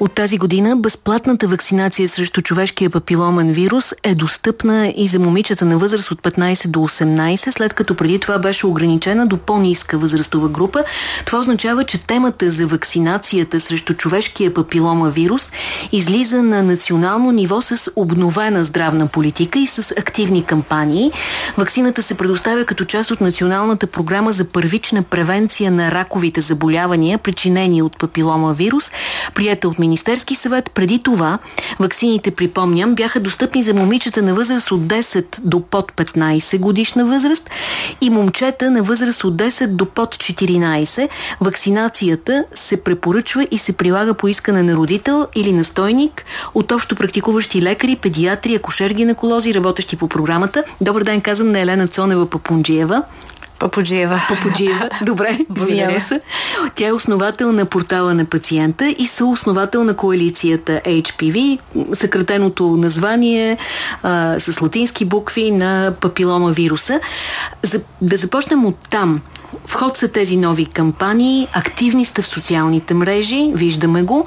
От тази година безплатната вакцинация срещу човешкия папиломен вирус е достъпна и за момичета на възраст от 15 до 18, след като преди това беше ограничена до по-ниска възрастова група. Това означава, че темата за вакцинацията срещу човешкия папилома вирус излиза на национално ниво с обновена здравна политика и с активни кампании. Вакцината се предоставя като част от националната програма за първична превенция на раковите заболявания, причинени от папилома вирус, прията от Министерски съвет. Преди това ваксините, припомням, бяха достъпни за момичета на възраст от 10 до под 15 годишна възраст и момчета на възраст от 10 до под 14. Вакцинацията се препоръчва и се прилага по искане на родител или настойник от общо практикуващи лекари, педиатри, акушер-гинеколози, работещи по програмата. Добър ден, казвам на Елена Цонева Папунджиева. Папуджиева. Папуджиева. Добре, извинява се. Тя е основател на портала на пациента и съосновател на коалицията HPV, съкратеното название а, с латински букви на папилома вируса. За, да започнем от там. Вход са тези нови кампании, активни сте в социалните мрежи, виждаме го.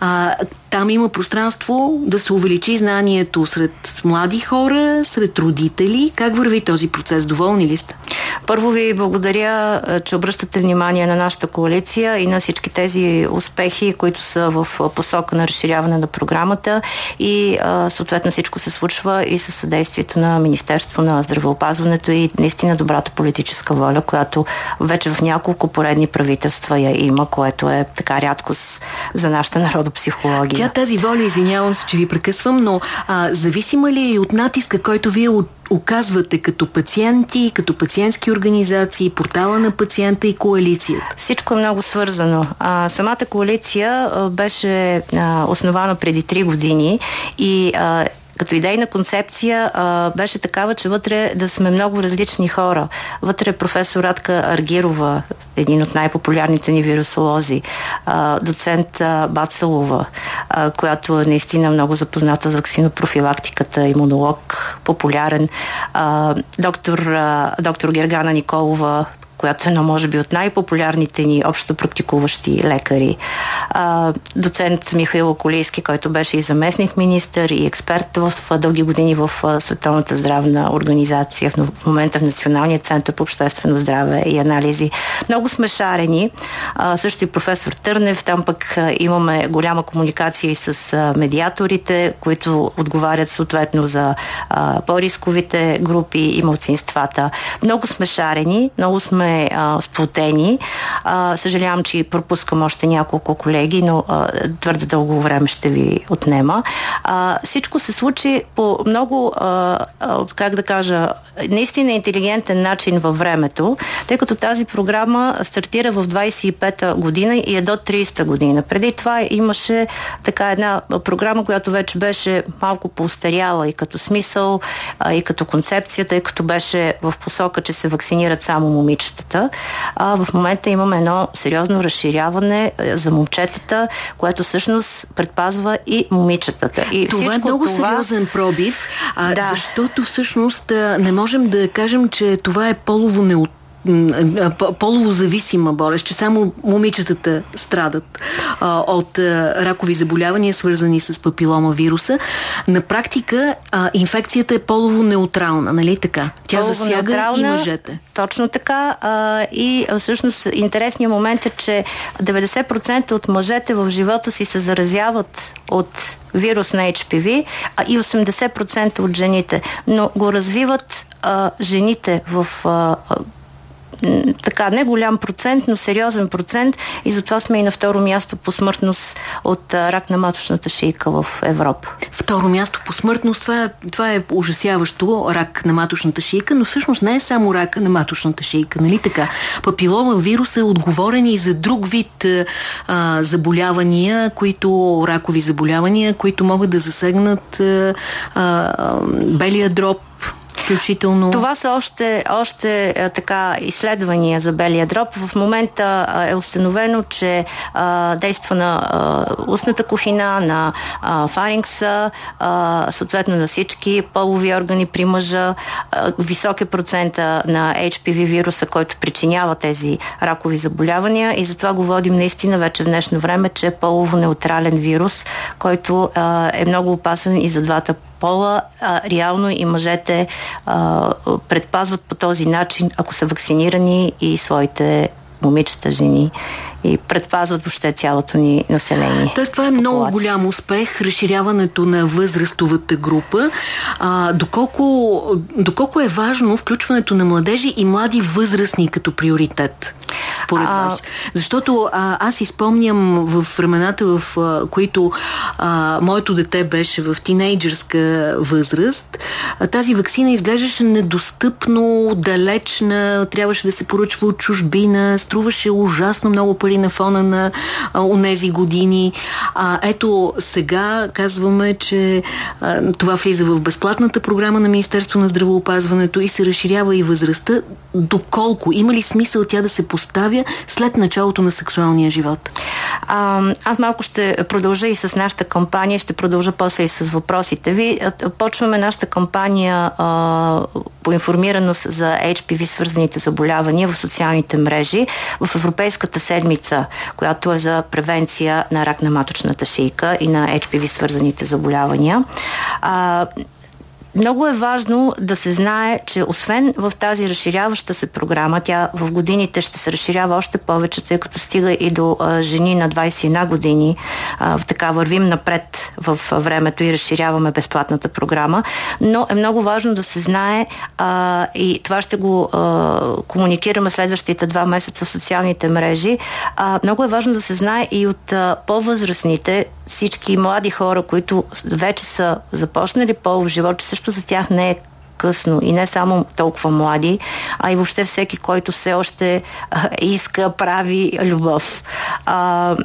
А, там има пространство да се увеличи знанието сред млади хора, сред родители. Как върви този процес? Доволни ли сте? Първо ви благодаря, че обръщате внимание на нашата коалиция и на всички тези успехи, които са в посока на разширяване на програмата и съответно всичко се случва и със съдействието на Министерство на здравеопазването и наистина добрата политическа воля, която вече в няколко поредни правителства я има, което е така рядкост за нашата народопсихология. Тя тази воля, извинявам се, че ви прекъсвам, но а, зависима ли е от натиска, който вие оказвате като пациенти, като пациентски организации, портала на пациента и коалицията? Всичко е много свързано. А, самата коалиция а, беше а, основана преди три години и а, като идейна концепция а, беше такава, че вътре да сме много различни хора. Вътре професор Радка Аргирова, един от най-популярните ни вирусолози, а, доцент Бацелова, а, която е наистина много запозната с вакцинопрофилактиката, имунолог, популярен, а, доктор, а, доктор Гергана Николова, която е едно, може би, от най-популярните ни общо практикуващи лекари. А, доцент Михаил Околийски, който беше и заместник министър и експерт в дълги години в Световната здравна организация, в момента в Националния център по обществено здраве и анализи. Много сме шарени. А, също и професор Търнев. Там пък имаме голяма комуникация и с медиаторите, които отговарят съответно за по-рисковите групи и младсинствата. Много сме шарени, много сме сме а, сплотени. А, съжалявам, че пропускам още няколко колеги, но а, твърде дълго време ще ви отнема. А, всичко се случи по много, а, а, как да кажа, наистина интелигентен начин във времето, тъй като тази програма стартира в 25-та година и е до 30-та година. Преди това имаше така една програма, която вече беше малко поустаряла и като смисъл, а, и като концепция, тъй като беше в посока, че се вакцинират само момичета момичетата. А, в момента имаме едно сериозно разширяване е, за момчетата, което всъщност предпазва и момичетата. И това е много това... сериозен пробив, а, да. защото всъщност не можем да кажем, че това е полово неот полово зависима болест, че само момичетата страдат а, от а, ракови заболявания, свързани с папилома вируса. На практика а, инфекцията е полово неутрална, нали така? Тя полово засяга и мъжете. Точно така. А, и всъщност интересният момент е, че 90% от мъжете в живота си се заразяват от вирус на HPV, а и 80% от жените. Но го развиват а, жените в а, така не голям процент, но сериозен процент и затова сме и на второ място по смъртност от рак на маточната шийка в Европа. Второ място по смъртност, това е, това е ужасяващо, рак на маточната шийка, но всъщност не е само рак на маточната шийка, нали така? Папилома вирус е отговорен и за друг вид а, заболявания, които, ракови заболявания, които могат да засегнат а, а, белия дроб, включително. Това са още, още така изследвания за белия дроб. В момента е установено, че а, действа на а, устната кухина, на а, фарингса, а, съответно на всички полови органи при мъжа. А, висок е процента на HPV вируса, който причинява тези ракови заболявания и затова го водим наистина вече в днешно време, че е полово неутрален вирус, който а, е много опасен и за двата пола, а, реално и мъжете а, предпазват по този начин, ако са вакцинирани и своите момичета, жени и предпазват въобще цялото ни население. Тоест това е много Популация. голям успех, разширяването на възрастовата група. А, доколко, доколко е важно включването на младежи и млади възрастни като приоритет? Според а... вас? Защото а, аз изпомням в времената, в а, които а, моето дете беше в тинейджърска възраст, а, тази вакцина изглеждаше недостъпно, далечна, трябваше да се поръчва от чужбина, струваше ужасно много пари на фона на а, унези години. А, ето сега казваме, че а, това влиза в безплатната програма на Министерство на здравеопазването и се разширява и възрастта. Доколко? Има ли смисъл тя да се поставя след началото на сексуалния живот? А, аз малко ще продължа и с нашата кампания, ще продължа после и с въпросите ви. Почваме нашата кампания а, по информираност за HPV свързаните заболявания в социалните мрежи в Европейската седмица, която е за превенция на рак на маточната шийка и на HPV свързаните заболявания. А, много е важно да се знае, че освен в тази разширяваща се програма, тя в годините ще се разширява още повече, тъй като стига и до а, жени на 21 години. А, така вървим напред в времето и разширяваме безплатната програма. Но е много важно да се знае а, и това ще го а, комуникираме следващите два месеца в социалните мрежи. А, много е важно да се знае и от а, по-възрастните всички млади хора, които вече са започнали полов живот, че също за тях не е късно и не само толкова млади, а и въобще всеки, който все още иска, прави любов. А,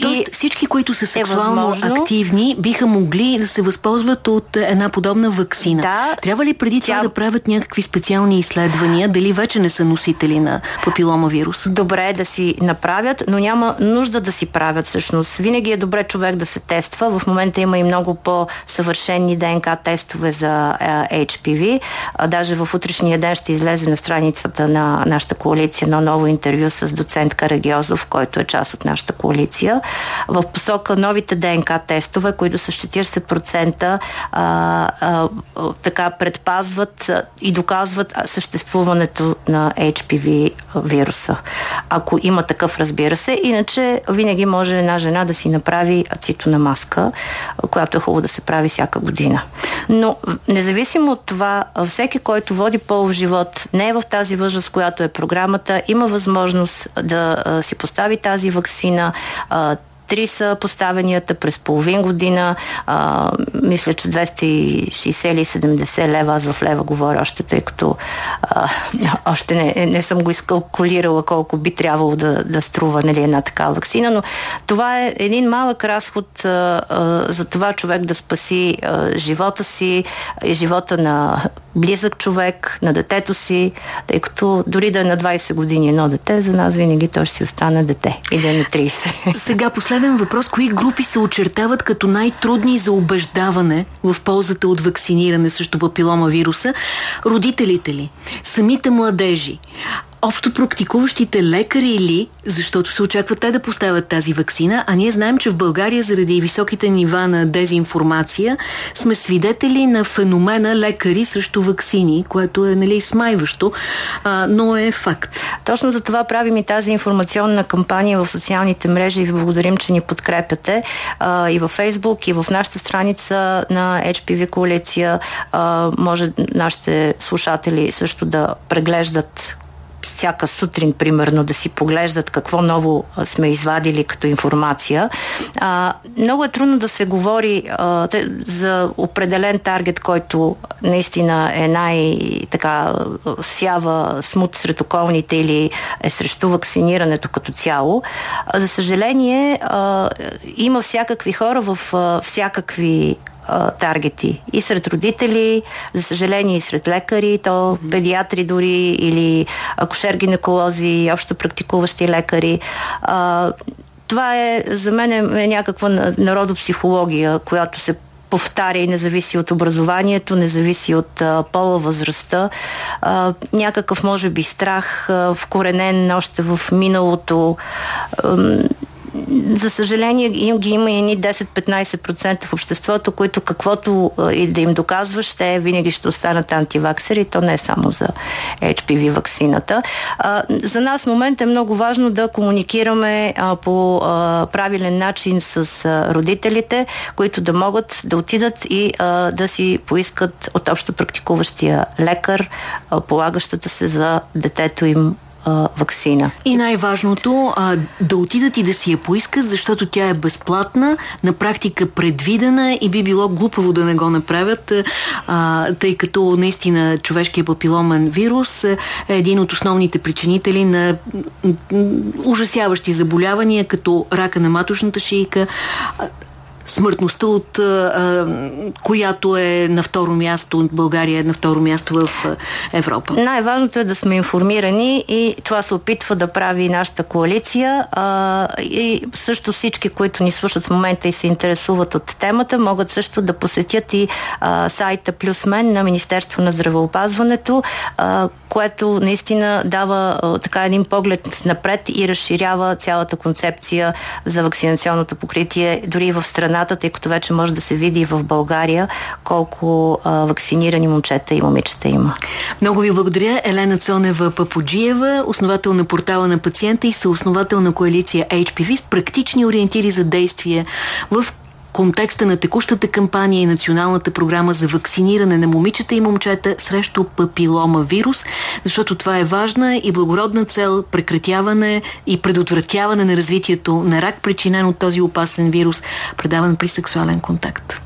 Тоест и всички, които са е сексуално е активни, биха могли да се възползват от една подобна вакцина. Да, Трябва ли преди тя... това да правят някакви специални изследвания, дали вече не са носители на папилома вирус? Добре е да си направят, но няма нужда да си правят всъщност. Винаги е добре човек да се тества. В момента има и много по-съвършенни ДНК тестове за е, HPV. Даже в утрешния ден ще излезе на страницата на нашата коалиция едно ново интервю с доцент Карагиозов, който е част от нашата коалиция информация в посока новите ДНК тестове, които с 40% а, а, така предпазват и доказват съществуването на HPV вируса. Ако има такъв, разбира се. Иначе винаги може една жена да си направи цитона маска, която е хубаво да се прави всяка година. Но независимо от това, всеки, който води полов живот, не е в тази възраст, която е програмата, има възможност да си постави тази вакцина, 呃 Три поставенията през половин година. А, мисля, че 260 или 70 лева, аз в лева говоря още, тъй като а, още не, не съм го изкалкулирала колко би трябвало да, да струва нали, една такава вакцина, но това е един малък разход а, а, за това човек да спаси а, живота си и живота на близък човек, на детето си, тъй като дори да е на 20 години едно дете, за нас винаги то ще си остане дете и да е на 30. Сега последен въпрос. Кои групи се очертават като най-трудни за убеждаване в ползата от вакциниране срещу папилома вируса? Родителите ли? Самите младежи? Общо практикуващите лекари или, защото се очаква те да поставят тази вакцина, а ние знаем, че в България заради високите нива на дезинформация сме свидетели на феномена лекари срещу вакцини, което е нали, смайващо, а, но е факт. Точно за това правим и тази информационна кампания в социалните мрежи и ви благодарим, че ни подкрепяте а, и във Фейсбук, и в нашата страница на HPV коалиция а, може нашите слушатели също да преглеждат всяка сутрин, примерно, да си поглеждат какво ново сме извадили като информация. А, много е трудно да се говори а, за определен таргет, който наистина е най-така сява смут сред околните или е срещу вакцинирането като цяло. А, за съжаление, а, има всякакви хора в а, всякакви а, таргети. И сред родители, за съжаление и сред лекари, то педиатри дори или акушер-гинеколози, общо практикуващи лекари. А, това е за мен е някаква народопсихология, която се повтаря и не зависи от образованието, не зависи от а, пола, възрастта. А, някакъв, може би, страх, а, вкоренен още в миналото. А, за съжаление ги има и едни 10-15% в обществото, които каквото и да им доказваш, те винаги ще останат антиваксери. То не е само за HPV вакцината. За нас в момента е много важно да комуникираме по правилен начин с родителите, които да могат да отидат и да си поискат от общо практикуващия лекар, полагащата се за детето им а, вакцина. И най-важното, а, да отидат и да си я поискат, защото тя е безплатна, на практика предвидена и би било глупаво да не го направят, а, тъй като наистина човешкият папиломен вирус е един от основните причинители на ужасяващи заболявания, като рака на маточната шийка, смъртността, от а, която е на второ място, България е на второ място в Европа? Най-важното е да сме информирани и това се опитва да прави нашата коалиция а, и също всички, които ни слушат в момента и се интересуват от темата, могат също да посетят и а, сайта Плюс Мен на Министерство на здравеопазването, а, което наистина дава а, така един поглед напред и разширява цялата концепция за вакцинационното покритие дори в страната, тъй като вече може да се види и в България колко а, вакцинирани момчета и момичета има. Много ви благодаря. Елена Цонева Папуджиева, основател на портала на пациента и съосновател на коалиция HPV с практични ориентири за действие в контекста на текущата кампания и националната програма за вакциниране на момичета и момчета срещу папилома вирус, защото това е важна и благородна цел прекратяване и предотвратяване на развитието на рак, причинен от този опасен вирус, предаван при сексуален контакт.